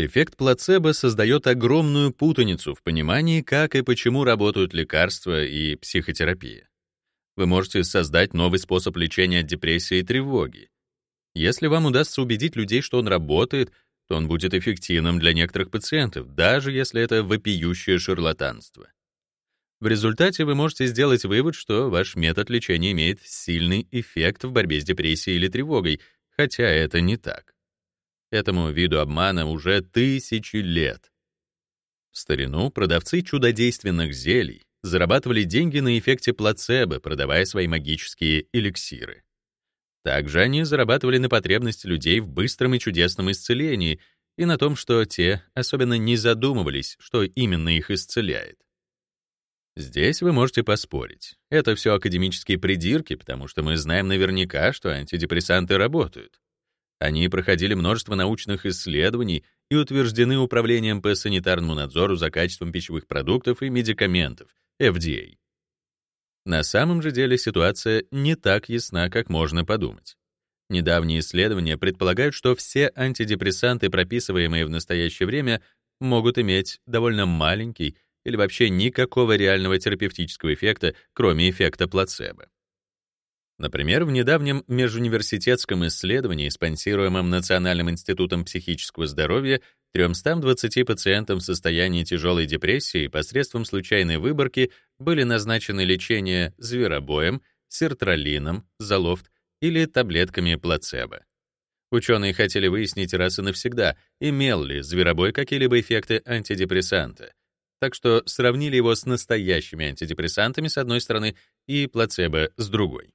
Эффект плацебо создает огромную путаницу в понимании, как и почему работают лекарства и психотерапия. Вы можете создать новый способ лечения депрессии и тревоги. Если вам удастся убедить людей, что он работает, то он будет эффективным для некоторых пациентов, даже если это вопиющее шарлатанство. В результате вы можете сделать вывод, что ваш метод лечения имеет сильный эффект в борьбе с депрессией или тревогой, хотя это не так. Этому виду обмана уже тысячи лет. В старину продавцы чудодейственных зелий зарабатывали деньги на эффекте плацебо, продавая свои магические эликсиры. Также они зарабатывали на потребности людей в быстром и чудесном исцелении и на том, что те особенно не задумывались, что именно их исцеляет. Здесь вы можете поспорить. Это все академические придирки, потому что мы знаем наверняка, что антидепрессанты работают. Они проходили множество научных исследований и утверждены Управлением по санитарному надзору за качеством пищевых продуктов и медикаментов, FDA. На самом же деле ситуация не так ясна, как можно подумать. Недавние исследования предполагают, что все антидепрессанты, прописываемые в настоящее время, могут иметь довольно маленький или вообще никакого реального терапевтического эффекта, кроме эффекта плацебо. Например, в недавнем межуниверситетском исследовании, спонсируемом Национальным институтом психического здоровья, 320 пациентам в состоянии тяжелой депрессии посредством случайной выборки были назначены лечение зверобоем, сертралином, залофт или таблетками плацебо. Ученые хотели выяснить раз и навсегда, имел ли зверобой какие-либо эффекты антидепрессанта, так что сравнили его с настоящими антидепрессантами с одной стороны и плацебо с другой.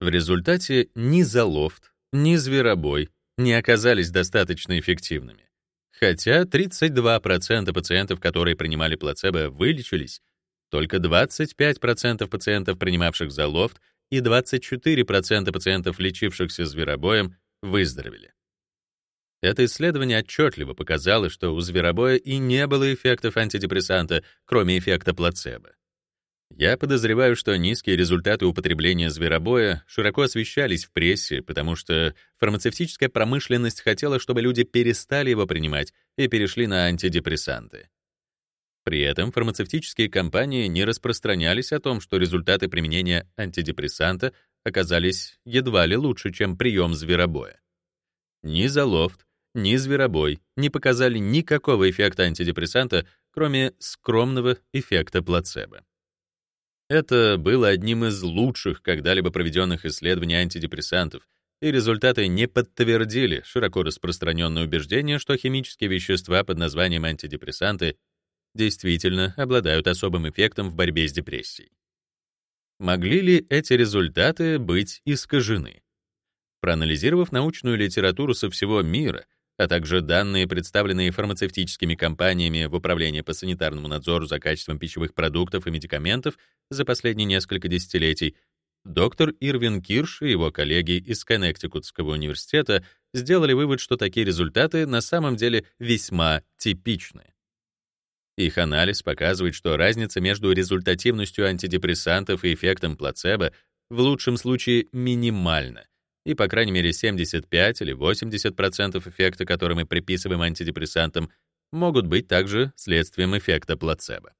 В результате ни залофт, ни зверобой не оказались достаточно эффективными. Хотя 32% пациентов, которые принимали плацебо, вылечились, только 25% пациентов, принимавших залофт, и 24% пациентов, лечившихся зверобоем, выздоровели. Это исследование отчетливо показало, что у зверобоя и не было эффектов антидепрессанта, кроме эффекта плацебо. Я подозреваю, что низкие результаты употребления зверобоя широко освещались в прессе, потому что фармацевтическая промышленность хотела, чтобы люди перестали его принимать и перешли на антидепрессанты. При этом фармацевтические компании не распространялись о том, что результаты применения антидепрессанта оказались едва ли лучше, чем прием зверобоя. Ни Залофт, ни Зверобой не показали никакого эффекта антидепрессанта, кроме скромного эффекта плацебо. Это было одним из лучших когда-либо проведенных исследований антидепрессантов, и результаты не подтвердили широко распространенное убеждение, что химические вещества под названием антидепрессанты действительно обладают особым эффектом в борьбе с депрессией. Могли ли эти результаты быть искажены? Проанализировав научную литературу со всего мира, а также данные, представленные фармацевтическими компаниями в Управлении по санитарному надзору за качеством пищевых продуктов и медикаментов за последние несколько десятилетий, доктор Ирвин Кирш и его коллеги из Коннектикутского университета сделали вывод, что такие результаты на самом деле весьма типичны. Их анализ показывает, что разница между результативностью антидепрессантов и эффектом плацебо в лучшем случае минимальна — и, по крайней мере, 75 или 80% эффекта, который мы приписываем антидепрессантам, могут быть также следствием эффекта плацебо.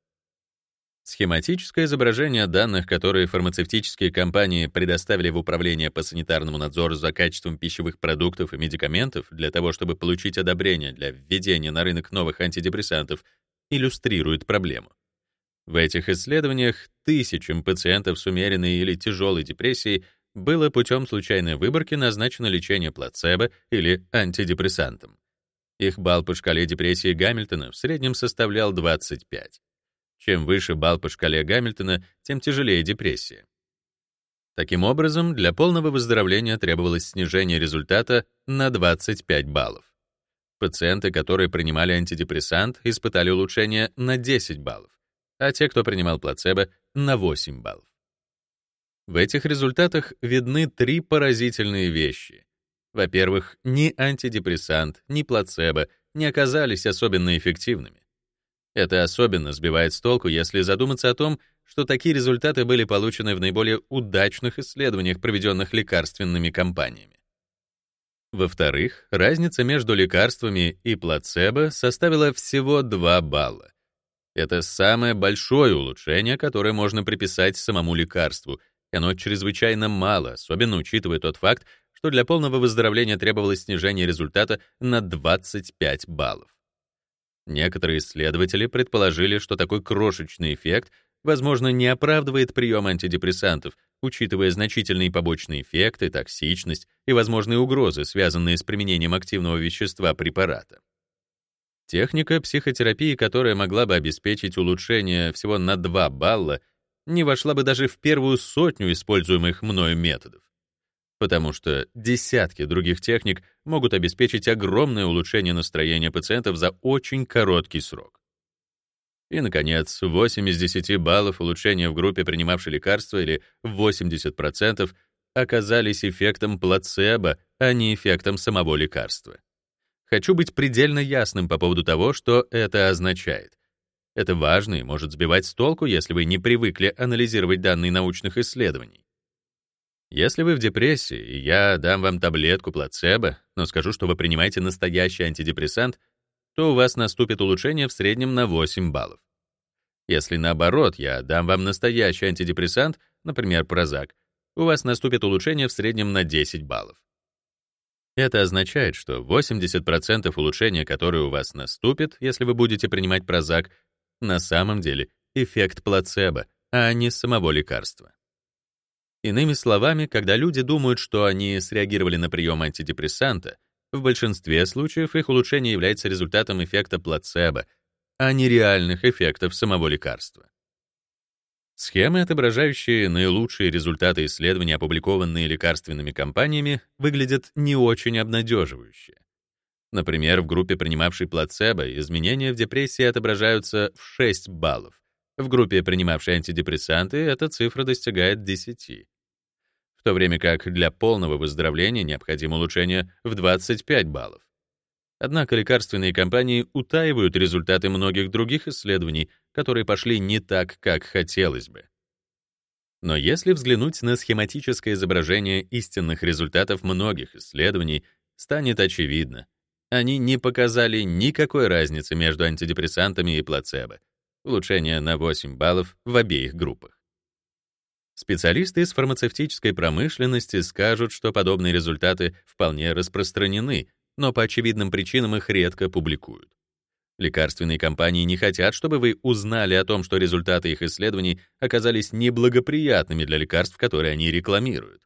Схематическое изображение данных, которые фармацевтические компании предоставили в Управление по санитарному надзору за качеством пищевых продуктов и медикаментов для того, чтобы получить одобрение для введения на рынок новых антидепрессантов, иллюстрирует проблему. В этих исследованиях тысячам пациентов с умеренной или тяжелой депрессией было путем случайной выборки назначено лечение плацебо или антидепрессантом. Их балл по шкале депрессии Гамильтона в среднем составлял 25. Чем выше балл по шкале Гамильтона, тем тяжелее депрессия. Таким образом, для полного выздоровления требовалось снижение результата на 25 баллов. Пациенты, которые принимали антидепрессант, испытали улучшение на 10 баллов, а те, кто принимал плацебо, на 8 баллов. В этих результатах видны три поразительные вещи. Во-первых, ни антидепрессант, ни плацебо не оказались особенно эффективными. Это особенно сбивает с толку, если задуматься о том, что такие результаты были получены в наиболее удачных исследованиях, проведенных лекарственными компаниями. Во-вторых, разница между лекарствами и плацебо составила всего 2 балла. Это самое большое улучшение, которое можно приписать самому лекарству, оно чрезвычайно мало, особенно учитывая тот факт, что для полного выздоровления требовалось снижение результата на 25 баллов. Некоторые исследователи предположили, что такой крошечный эффект, возможно, не оправдывает прием антидепрессантов, учитывая значительные побочные эффекты, токсичность и возможные угрозы, связанные с применением активного вещества препарата. Техника психотерапии, которая могла бы обеспечить улучшение всего на 2 балла, не вошла бы даже в первую сотню используемых мною методов потому что десятки других техник могут обеспечить огромное улучшение настроения пациентов за очень короткий срок. И, наконец, 8 из 10 баллов улучшения в группе, принимавшей лекарства, или 80%, оказались эффектом плацебо, а не эффектом самого лекарства. Хочу быть предельно ясным по поводу того, что это означает. Это важно и может сбивать с толку, если вы не привыкли анализировать данные научных исследований. Если вы в депрессии, и я дам вам таблетку плацебо, но скажу, что вы принимаете настоящий антидепрессант, то у вас наступит улучшение в среднем на 8 баллов. Если наоборот, я дам вам настоящий антидепрессант, например, Прозак, у вас наступит улучшение в среднем на 10 баллов. Это означает, что 80% улучшения, которое у вас наступит, если вы будете принимать Прозак, на самом деле эффект плацебо, а не самого лекарства. Иными словами, когда люди думают, что они среагировали на прием антидепрессанта, в большинстве случаев их улучшение является результатом эффекта плацебо, а не реальных эффектов самого лекарства. Схемы, отображающие наилучшие результаты исследований, опубликованные лекарственными компаниями, выглядят не очень обнадеживающе. Например, в группе, принимавшей плацебо, изменения в депрессии отображаются в 6 баллов, в группе, принимавшей антидепрессанты, эта цифра достигает 10. В то время как для полного выздоровления необходимо улучшение в 25 баллов. Однако лекарственные компании утаивают результаты многих других исследований, которые пошли не так, как хотелось бы. Но если взглянуть на схематическое изображение истинных результатов многих исследований, станет очевидно. Они не показали никакой разницы между антидепрессантами и плацебо, улучшение на 8 баллов в обеих группах. Специалисты из фармацевтической промышленности скажут, что подобные результаты вполне распространены, но по очевидным причинам их редко публикуют. Лекарственные компании не хотят, чтобы вы узнали о том, что результаты их исследований оказались неблагоприятными для лекарств, которые они рекламируют.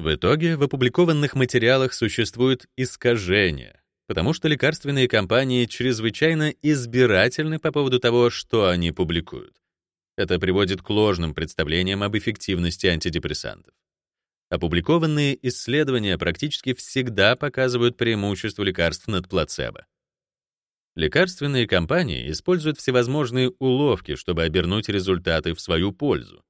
В итоге в опубликованных материалах существует искажение, потому что лекарственные компании чрезвычайно избирательны по поводу того, что они публикуют. Это приводит к ложным представлениям об эффективности антидепрессантов. Опубликованные исследования практически всегда показывают преимущество лекарств над плацебо. Лекарственные компании используют всевозможные уловки, чтобы обернуть результаты в свою пользу.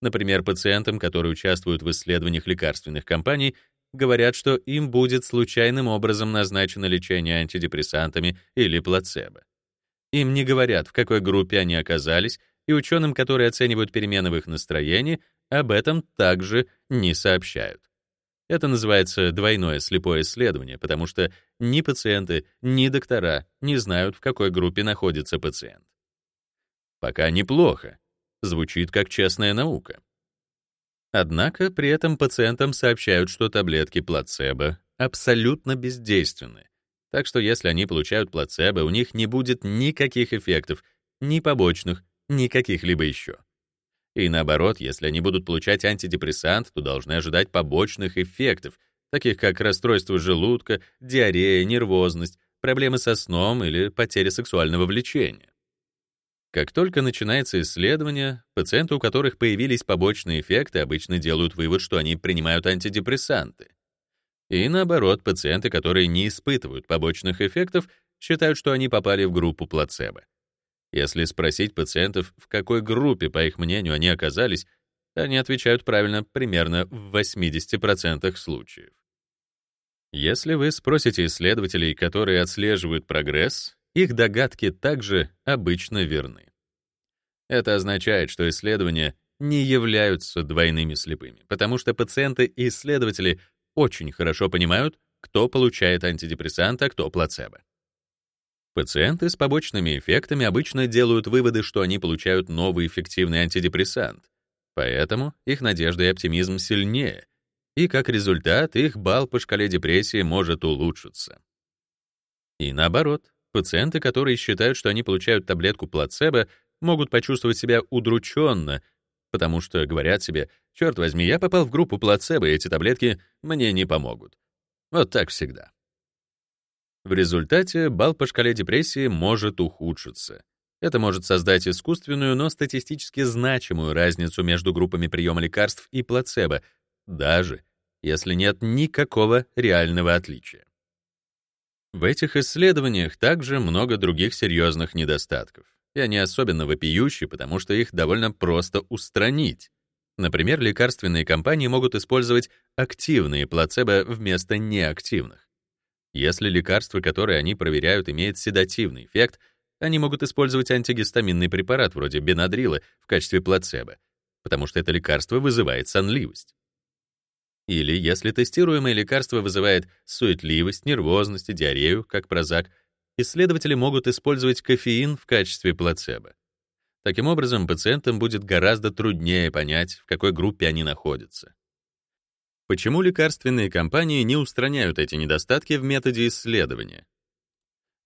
Например, пациентам, которые участвуют в исследованиях лекарственных компаний, говорят, что им будет случайным образом назначено лечение антидепрессантами или плацебо. Им не говорят, в какой группе они оказались, и ученым, которые оценивают перемены в их настроении, об этом также не сообщают. Это называется двойное слепое исследование, потому что ни пациенты, ни доктора не знают, в какой группе находится пациент. Пока неплохо. Звучит как честная наука. Однако при этом пациентам сообщают, что таблетки плацебо абсолютно бездейственны. Так что если они получают плацебо, у них не будет никаких эффектов, ни побочных, ни каких-либо еще. И наоборот, если они будут получать антидепрессант, то должны ожидать побочных эффектов, таких как расстройство желудка, диарея, нервозность, проблемы со сном или потеря сексуального влечения. Как только начинается исследование, пациенты, у которых появились побочные эффекты, обычно делают вывод, что они принимают антидепрессанты. И наоборот, пациенты, которые не испытывают побочных эффектов, считают, что они попали в группу плацебо. Если спросить пациентов, в какой группе, по их мнению, они оказались, они отвечают правильно примерно в 80% случаев. Если вы спросите исследователей, которые отслеживают прогресс, их догадки также обычно верны. Это означает, что исследования не являются двойными слепыми, потому что пациенты и исследователи очень хорошо понимают, кто получает антидепрессант, а кто плацебо. Пациенты с побочными эффектами обычно делают выводы, что они получают новый эффективный антидепрессант, поэтому их надежда и оптимизм сильнее, и как результат их балл по шкале депрессии может улучшиться. И наоборот, пациенты, которые считают, что они получают таблетку плацебо, могут почувствовать себя удрученно, потому что говорят себе, черт возьми, я попал в группу плацебо, и эти таблетки мне не помогут. Вот так всегда. В результате балл по шкале депрессии может ухудшиться. Это может создать искусственную, но статистически значимую разницу между группами приема лекарств и плацебо, даже если нет никакого реального отличия. В этих исследованиях также много других серьезных недостатков, и они особенно вопиющие, потому что их довольно просто устранить. Например, лекарственные компании могут использовать активные плацебо вместо неактивных. Если лекарство, которое они проверяют, имеет седативный эффект, они могут использовать антигистаминный препарат вроде бенадрила в качестве плацебо, потому что это лекарство вызывает сонливость. Или если тестируемое лекарство вызывает суетливость, нервозность и диарею, как прозак, исследователи могут использовать кофеин в качестве плацебо. Таким образом, пациентам будет гораздо труднее понять, в какой группе они находятся. Почему лекарственные компании не устраняют эти недостатки в методе исследования?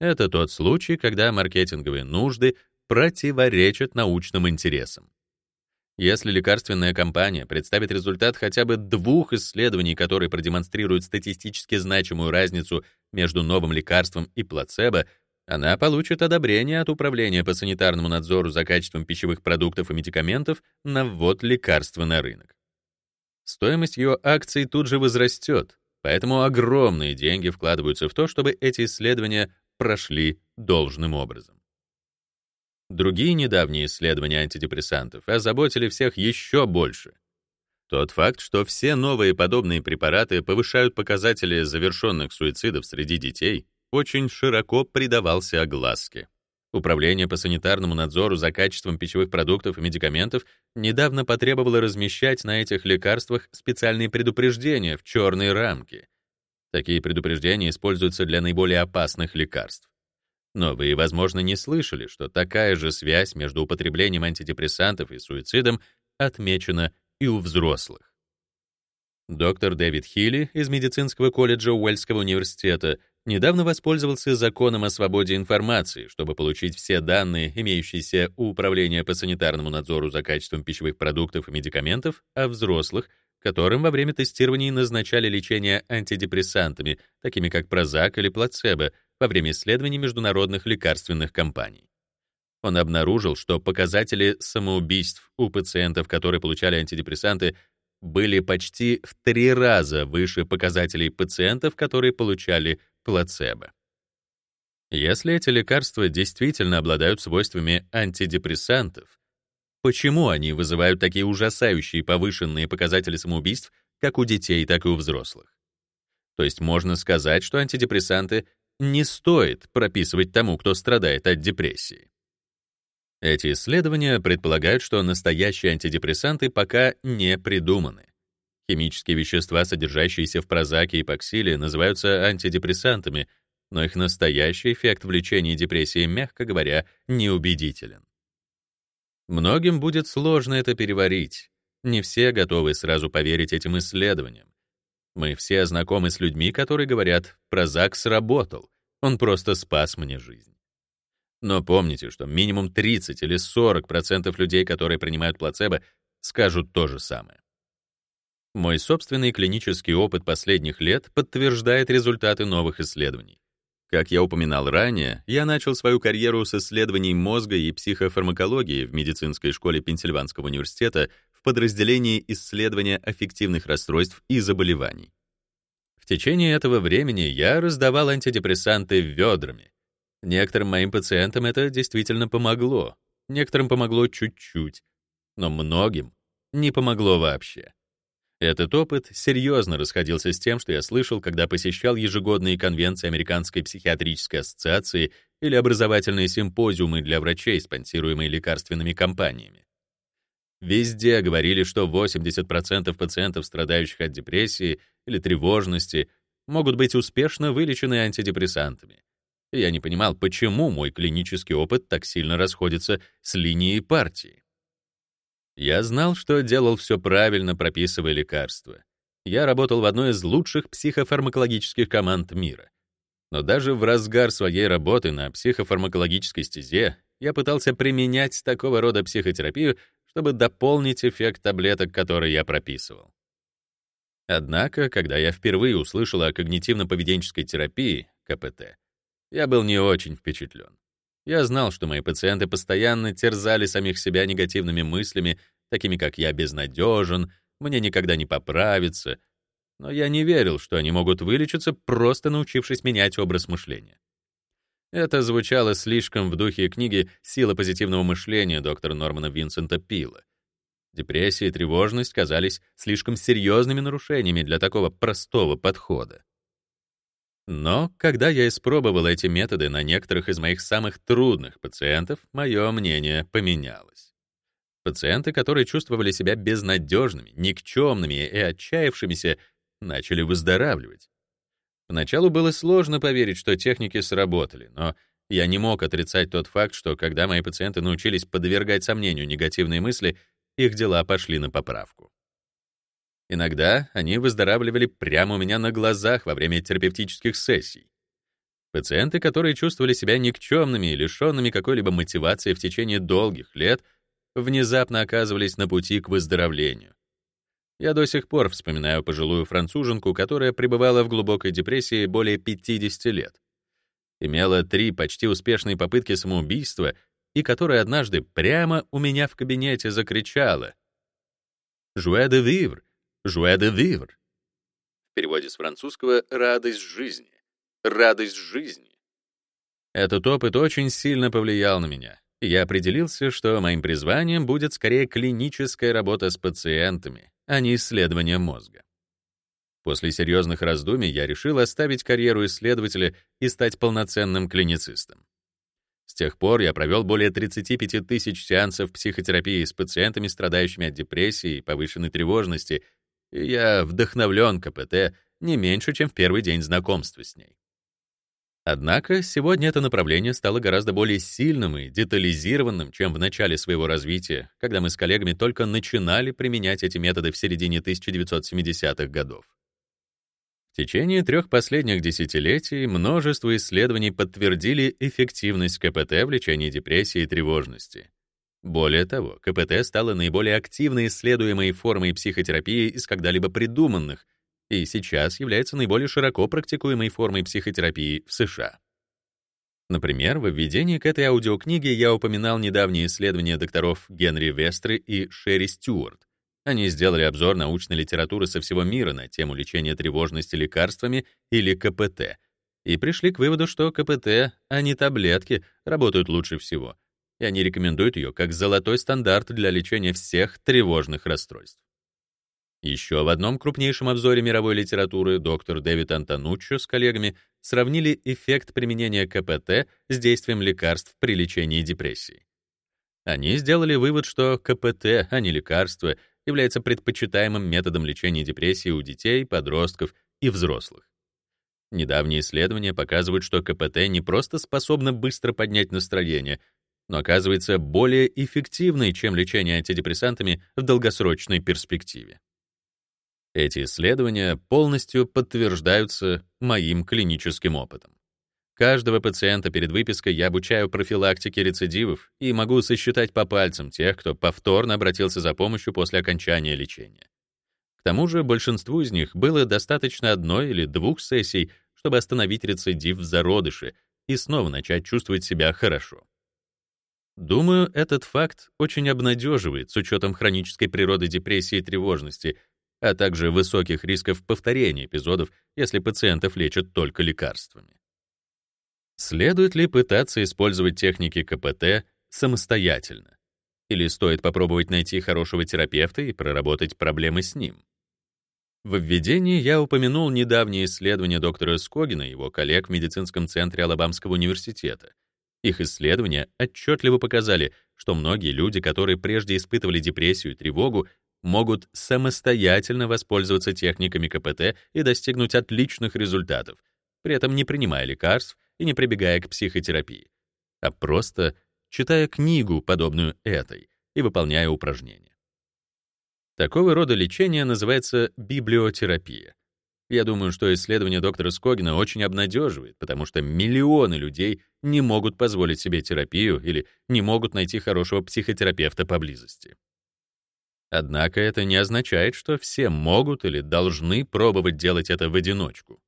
Это тот случай, когда маркетинговые нужды противоречат научным интересам. Если лекарственная компания представит результат хотя бы двух исследований, которые продемонстрируют статистически значимую разницу между новым лекарством и плацебо, она получит одобрение от Управления по санитарному надзору за качеством пищевых продуктов и медикаментов на ввод лекарства на рынок. Стоимость ее акций тут же возрастет, поэтому огромные деньги вкладываются в то, чтобы эти исследования прошли должным образом. Другие недавние исследования антидепрессантов озаботили всех еще больше. Тот факт, что все новые подобные препараты повышают показатели завершенных суицидов среди детей, очень широко придавался огласке. Управление по санитарному надзору за качеством пищевых продуктов и медикаментов недавно потребовало размещать на этих лекарствах специальные предупреждения в черной рамке. Такие предупреждения используются для наиболее опасных лекарств. Но вы, возможно, не слышали, что такая же связь между употреблением антидепрессантов и суицидом отмечена и у взрослых. Доктор Дэвид Хилли из медицинского колледжа Уэльского университета недавно воспользовался законом о свободе информации, чтобы получить все данные, имеющиеся у Управления по санитарному надзору за качеством пищевых продуктов и медикаментов, о взрослых, которым во время тестирования назначали лечение антидепрессантами, такими как Прозак или плацебо, во время исследований международных лекарственных компаний. Он обнаружил, что показатели самоубийств у пациентов, которые получали антидепрессанты, были почти в три раза выше показателей пациентов, которые получали плацебо. Если эти лекарства действительно обладают свойствами антидепрессантов, почему они вызывают такие ужасающие повышенные показатели самоубийств как у детей, так и у взрослых? То есть можно сказать, что антидепрессанты не стоит прописывать тому, кто страдает от депрессии. Эти исследования предполагают, что настоящие антидепрессанты пока не придуманы. Химические вещества, содержащиеся в прозаке и паксиле, называются антидепрессантами, но их настоящий эффект в лечении депрессии, мягко говоря, неубедителен. Многим будет сложно это переварить. Не все готовы сразу поверить этим исследованиям. Мы все знакомы с людьми, которые говорят, прозак сработал, он просто спас мне жизнь. Но помните, что минимум 30 или 40% людей, которые принимают плацебо, скажут то же самое. Мой собственный клинический опыт последних лет подтверждает результаты новых исследований. Как я упоминал ранее, я начал свою карьеру с исследований мозга и психофармакологии в медицинской школе Пенсильванского университета в подразделении исследования аффективных расстройств и заболеваний. В течение этого времени я раздавал антидепрессанты ведрами. Некоторым моим пациентам это действительно помогло, некоторым помогло чуть-чуть, но многим не помогло вообще. Этот опыт серьезно расходился с тем, что я слышал, когда посещал ежегодные конвенции Американской психиатрической ассоциации или образовательные симпозиумы для врачей, спонсируемые лекарственными компаниями. Везде говорили, что 80% пациентов, страдающих от депрессии или тревожности, могут быть успешно вылечены антидепрессантами. Я не понимал, почему мой клинический опыт так сильно расходится с линией партии. Я знал, что делал все правильно, прописывая лекарства. Я работал в одной из лучших психофармакологических команд мира. Но даже в разгар своей работы на психофармакологической стезе я пытался применять такого рода психотерапию, чтобы дополнить эффект таблеток, которые я прописывал. Однако, когда я впервые услышал о когнитивно-поведенческой терапии, КПТ, я был не очень впечатлен. Я знал, что мои пациенты постоянно терзали самих себя негативными мыслями, такими как «я безнадежен», «мне никогда не поправиться», но я не верил, что они могут вылечиться, просто научившись менять образ мышления. Это звучало слишком в духе книги «Сила позитивного мышления» доктора Нормана Винсента Пила. Депрессия и тревожность казались слишком серьезными нарушениями для такого простого подхода. Но когда я испробовал эти методы на некоторых из моих самых трудных пациентов, мое мнение поменялось. Пациенты, которые чувствовали себя безнадежными, никчемными и отчаявшимися, начали выздоравливать. Поначалу было сложно поверить, что техники сработали, но я не мог отрицать тот факт, что когда мои пациенты научились подвергать сомнению негативные мысли, их дела пошли на поправку. Иногда они выздоравливали прямо у меня на глазах во время терапевтических сессий. Пациенты, которые чувствовали себя никчемными и лишенными какой-либо мотивации в течение долгих лет, внезапно оказывались на пути к выздоровлению. Я до сих пор вспоминаю пожилую француженку, которая пребывала в глубокой депрессии более 50 лет. Имела три почти успешные попытки самоубийства и которая однажды прямо у меня в кабинете закричала «Жуэ де вивр! Joie de vivre. В переводе с французского «радость жизни». Радость жизни. Этот опыт очень сильно повлиял на меня. Я определился, что моим призванием будет скорее клиническая работа с пациентами, а не исследование мозга. После серьезных раздумий я решил оставить карьеру исследователя и стать полноценным клиницистом. С тех пор я провел более 35 тысяч сеансов психотерапии с пациентами, страдающими от депрессии и повышенной тревожности, я вдохновлен КПТ не меньше, чем в первый день знакомства с ней. Однако сегодня это направление стало гораздо более сильным и детализированным, чем в начале своего развития, когда мы с коллегами только начинали применять эти методы в середине 1970-х годов. В течение трех последних десятилетий множество исследований подтвердили эффективность КПТ в лечении депрессии и тревожности. Более того, КПТ стала наиболее активно исследуемой формой психотерапии из когда-либо придуманных и сейчас является наиболее широко практикуемой формой психотерапии в США. Например, в введении к этой аудиокниге я упоминал недавние исследования докторов Генри Вестры и Шерри Стюарт. Они сделали обзор научной литературы со всего мира на тему лечения тревожности лекарствами или КПТ и пришли к выводу, что КПТ, а не таблетки, работают лучше всего — и они рекомендуют ее как золотой стандарт для лечения всех тревожных расстройств. Еще в одном крупнейшем обзоре мировой литературы доктор Дэвид Антонуччо с коллегами сравнили эффект применения КПТ с действием лекарств при лечении депрессии. Они сделали вывод, что КПТ, а не лекарство, является предпочитаемым методом лечения депрессии у детей, подростков и взрослых. Недавние исследования показывают, что КПТ не просто способно быстро поднять настроение, но оказывается более эффективной, чем лечение антидепрессантами в долгосрочной перспективе. Эти исследования полностью подтверждаются моим клиническим опытом. Каждого пациента перед выпиской я обучаю профилактике рецидивов и могу сосчитать по пальцам тех, кто повторно обратился за помощью после окончания лечения. К тому же большинству из них было достаточно одной или двух сессий, чтобы остановить рецидив в зародыше и снова начать чувствовать себя хорошо. Думаю, этот факт очень обнадеживает с учетом хронической природы депрессии и тревожности, а также высоких рисков повторения эпизодов, если пациентов лечат только лекарствами. Следует ли пытаться использовать техники КПТ самостоятельно? Или стоит попробовать найти хорошего терапевта и проработать проблемы с ним? В введении я упомянул недавнее исследование доктора Скогина и его коллег в медицинском центре Алабамского университета, Их исследования отчетливо показали, что многие люди, которые прежде испытывали депрессию и тревогу, могут самостоятельно воспользоваться техниками КПТ и достигнуть отличных результатов, при этом не принимая лекарств и не прибегая к психотерапии, а просто читая книгу, подобную этой, и выполняя упражнения. Такого рода лечение называется библиотерапия. Я думаю, что исследование доктора Скогина очень обнадеживает, потому что миллионы людей не могут позволить себе терапию или не могут найти хорошего психотерапевта поблизости. Однако это не означает, что все могут или должны пробовать делать это в одиночку.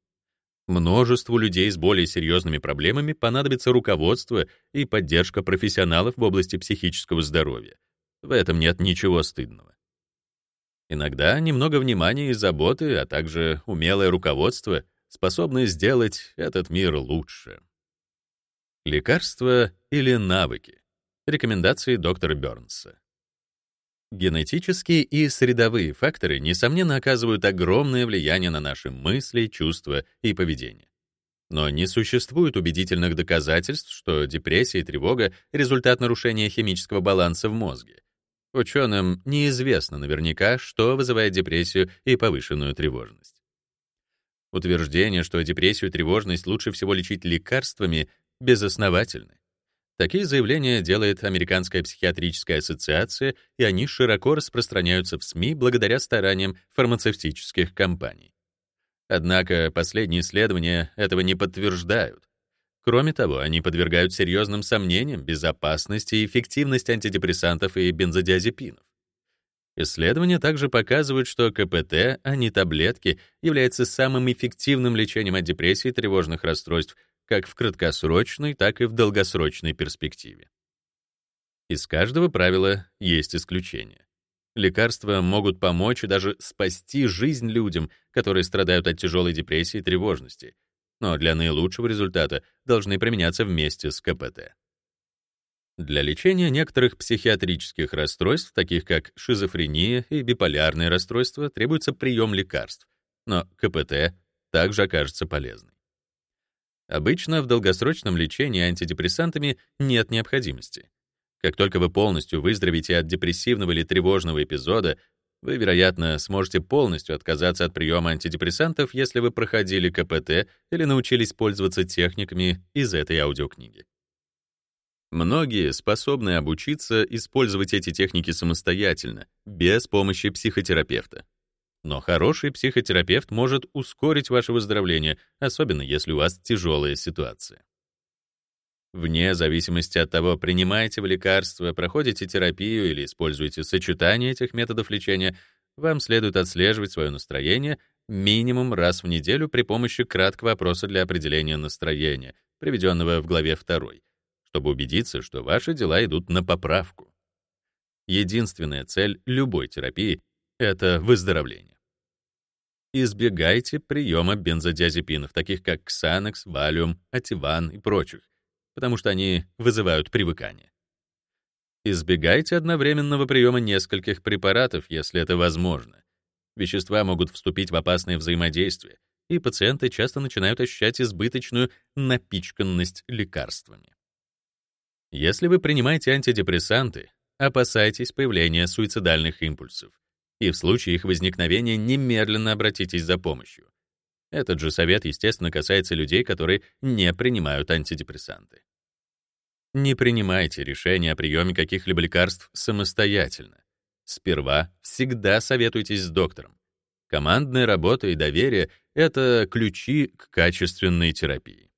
Множеству людей с более серьезными проблемами понадобится руководство и поддержка профессионалов в области психического здоровья. В этом нет ничего стыдного. Иногда немного внимания и заботы, а также умелое руководство способны сделать этот мир лучше. Лекарства или навыки. Рекомендации доктора Бёрнса. Генетические и средовые факторы, несомненно, оказывают огромное влияние на наши мысли, чувства и поведение. Но не существует убедительных доказательств, что депрессия и тревога — результат нарушения химического баланса в мозге. Ученым неизвестно наверняка, что вызывает депрессию и повышенную тревожность. Утверждение, что депрессию и тревожность лучше всего лечить лекарствами, безосновательны. Такие заявления делает Американская психиатрическая ассоциация, и они широко распространяются в СМИ благодаря стараниям фармацевтических компаний. Однако последние исследования этого не подтверждают. Кроме того, они подвергают серьезным сомнениям безопасность и эффективность антидепрессантов и бензодиазепинов. Исследования также показывают, что КПТ, а не таблетки, является самым эффективным лечением от депрессии и тревожных расстройств как в краткосрочной, так и в долгосрочной перспективе. Из каждого правила есть исключение. Лекарства могут помочь и даже спасти жизнь людям, которые страдают от тяжелой депрессии и тревожности, но для наилучшего результата должны применяться вместе с КПТ. Для лечения некоторых психиатрических расстройств, таких как шизофрения и биполярные расстройства, требуется прием лекарств, но КПТ также окажется полезной. Обычно в долгосрочном лечении антидепрессантами нет необходимости. Как только вы полностью выздоровеете от депрессивного или тревожного эпизода, вы, вероятно, сможете полностью отказаться от приема антидепрессантов, если вы проходили КПТ или научились пользоваться техниками из этой аудиокниги. Многие способны обучиться использовать эти техники самостоятельно, без помощи психотерапевта. Но хороший психотерапевт может ускорить ваше выздоровление, особенно если у вас тяжелая ситуация. Вне зависимости от того, принимаете вы лекарства, проходите терапию или используете сочетание этих методов лечения, вам следует отслеживать свое настроение минимум раз в неделю при помощи краткого опроса для определения настроения, приведенного в главе 2, чтобы убедиться, что ваши дела идут на поправку. Единственная цель любой терапии — это выздоровление. Избегайте приема бензодиазепинов, таких как Xanax, Valium, Ativan и прочих, потому что они вызывают привыкание. Избегайте одновременного приема нескольких препаратов, если это возможно. Вещества могут вступить в опасное взаимодействие, и пациенты часто начинают ощущать избыточную напичканность лекарствами. Если вы принимаете антидепрессанты, опасайтесь появления суицидальных импульсов и в случае их возникновения немедленно обратитесь за помощью. Этот же совет, естественно, касается людей, которые не принимают антидепрессанты. Не принимайте решения о приеме каких-либо лекарств самостоятельно. Сперва всегда советуйтесь с доктором. Командная работа и доверие — это ключи к качественной терапии.